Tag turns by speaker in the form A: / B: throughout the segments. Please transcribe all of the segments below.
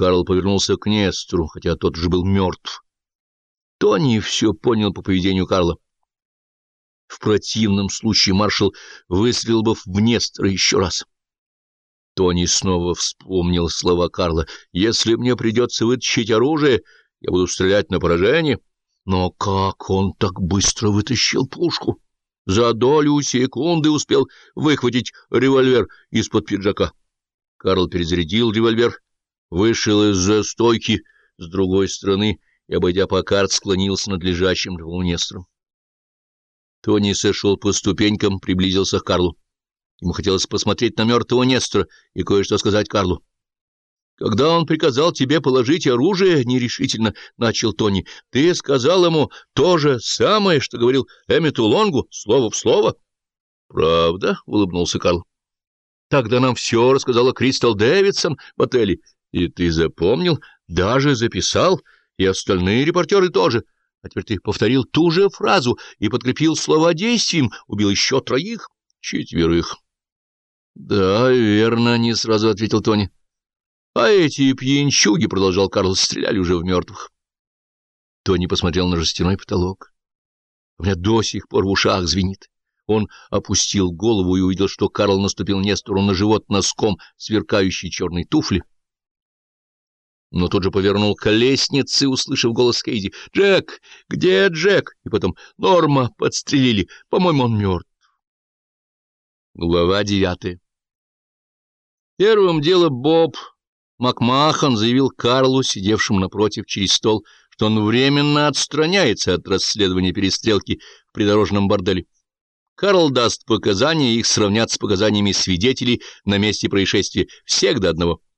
A: Карл повернулся к Нестору, хотя тот же был мертв. Тони все понял по поведению Карла. В противном случае маршал выстрелил бы в Нестора еще раз. Тони снова вспомнил слова Карла. «Если мне придется вытащить оружие, я буду стрелять на поражение». Но как он так быстро вытащил пушку? За долю секунды успел выхватить револьвер из-под пиджака. Карл перезарядил револьвер, вышел из-за стойки с другой стороны и, обойдя по карт, склонился над лежащим Нестором. Тони сошел по ступенькам, приблизился к Карлу. Ему хотелось посмотреть на мертвого Нестора и кое-что сказать Карлу. «Когда он приказал тебе положить оружие, — нерешительно начал Тони, — ты сказал ему то же самое, что говорил Эммету Лонгу, слово в слово?» «Правда?» — улыбнулся Карл. «Тогда нам все рассказала Кристал Дэвидсон в отеле. И ты запомнил, даже записал, и остальные репортеры тоже. А теперь ты повторил ту же фразу и подкрепил слова действием, убил еще троих, четверых». «Да, верно», — не сразу ответил Тони. А эти пьянчуги, — продолжал Карл, — стреляли уже в мертвых. Тони посмотрел на жестяной потолок. У меня до сих пор в ушах звенит. Он опустил голову и увидел, что Карл наступил Нестору на живот носком сверкающей черной туфли. Но тут же повернул к лестнице, услышав голос Кейди. «Джек! Где Джек?» И потом «Норма! Подстрелили! По-моему, он мертв». Глава девятая Первым делом Боб Макмахан заявил Карлу, сидевшему напротив через стол, что он временно отстраняется от расследования перестрелки в придорожном борделе. Карл даст показания, их сравнят с показаниями свидетелей на месте происшествия, всех до одного. —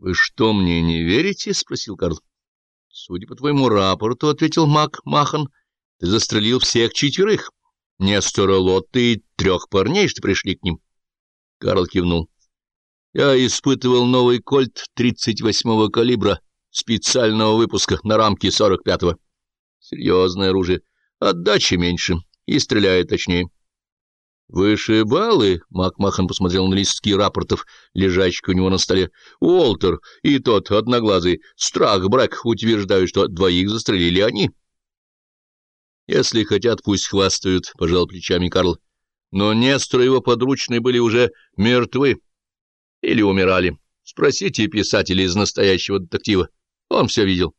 A: Вы что, мне не верите? — спросил Карл. — Судя по твоему рапорту, — ответил Мак Махан, — ты застрелил всех четверых. Нестора Лотты и трех парней, что пришли к ним. Карл кивнул. Я испытывал новый кольт 38-го калибра специального выпуска на рамке 45-го. Серьезное оружие. Отдачи меньше и стреляет точнее. Выше баллы, Макмахан посмотрел на листки рапортов, лежащих у него на столе. Уолтер и тот одноглазый, Страх Брэк утверждают, что двоих застрелили они. Если хотят, пусть хвастают, — пожал плечами Карл. Но Нестор и его подручные были уже мертвы или умирали. Спросите писателя из настоящего детектива. Он все видел.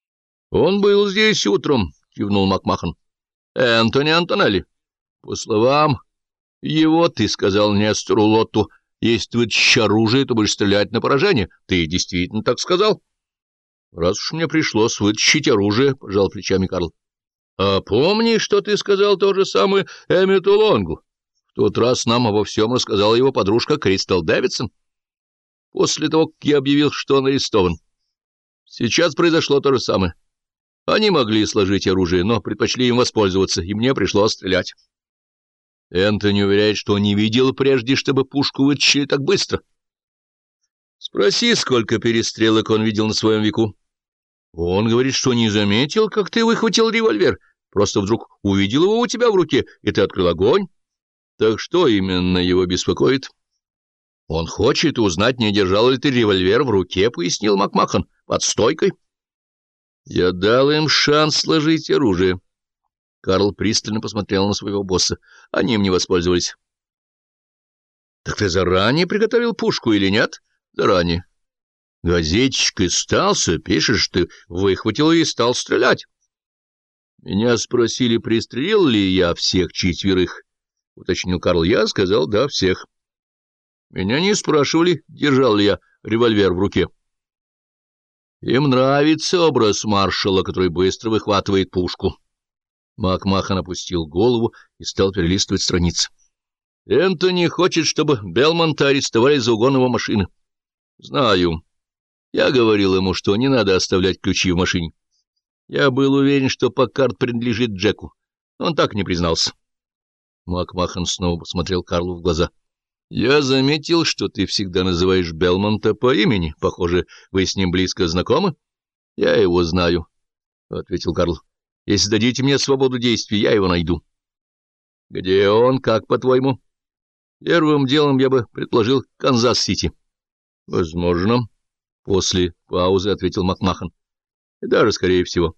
A: — Он был здесь утром, — кивнул Макмахан. — Энтони Антонелли. По словам его, ты сказал Нестору Лотту, если вытащишь оружие, то будешь стрелять на поражение. Ты действительно так сказал? — Раз уж мне пришлось вытащить оружие, — пожал плечами Карл. — А помни, что ты сказал то же самое Эммету Лонгу? В тот раз нам обо всем рассказала его подружка Кристал Дэвидсон. — после того, как я объявил, что он арестован. Сейчас произошло то же самое. Они могли сложить оружие, но предпочли им воспользоваться, и мне пришлось стрелять. Энтони уверяет, что не видел прежде, чтобы пушку вытащили так быстро. Спроси, сколько перестрелок он видел на своем веку. Он говорит, что не заметил, как ты выхватил револьвер, просто вдруг увидел его у тебя в руке, и ты открыл огонь. Так что именно его беспокоит? —— Он хочет узнать, не держал ли ты револьвер в руке, — пояснил Макмахан, — под стойкой. Я дал им шанс сложить оружие. Карл пристально посмотрел на своего босса. Они им не воспользовались. — Так ты заранее приготовил пушку или нет? — Заранее. Газетчик истался, пишешь, ты выхватил и стал стрелять. Меня спросили, пристрелил ли я всех четверых. — уточнил Карл. Я сказал, да, всех. Меня не спрашивали, держал ли я револьвер в руке. Им нравится образ маршала, который быстро выхватывает пушку. Макмахан опустил голову и стал перелистывать страницы. Энтони хочет, чтобы Белмонта арестовали за угон его машины. Знаю. Я говорил ему, что не надо оставлять ключи в машине. Я был уверен, что Паккард принадлежит Джеку. Он так не признался. Макмахан снова посмотрел Карлу в глаза. — я заметил, что ты всегда называешь Белмонта по имени. Похоже, вы с ним близко знакомы? — Я его знаю, — ответил Карл. — Если дадите мне свободу действий, я его найду. — Где он, как по-твоему? — Первым делом я бы предположил Канзас-Сити. — Возможно. После паузы ответил Макмахан. — даже, скорее всего.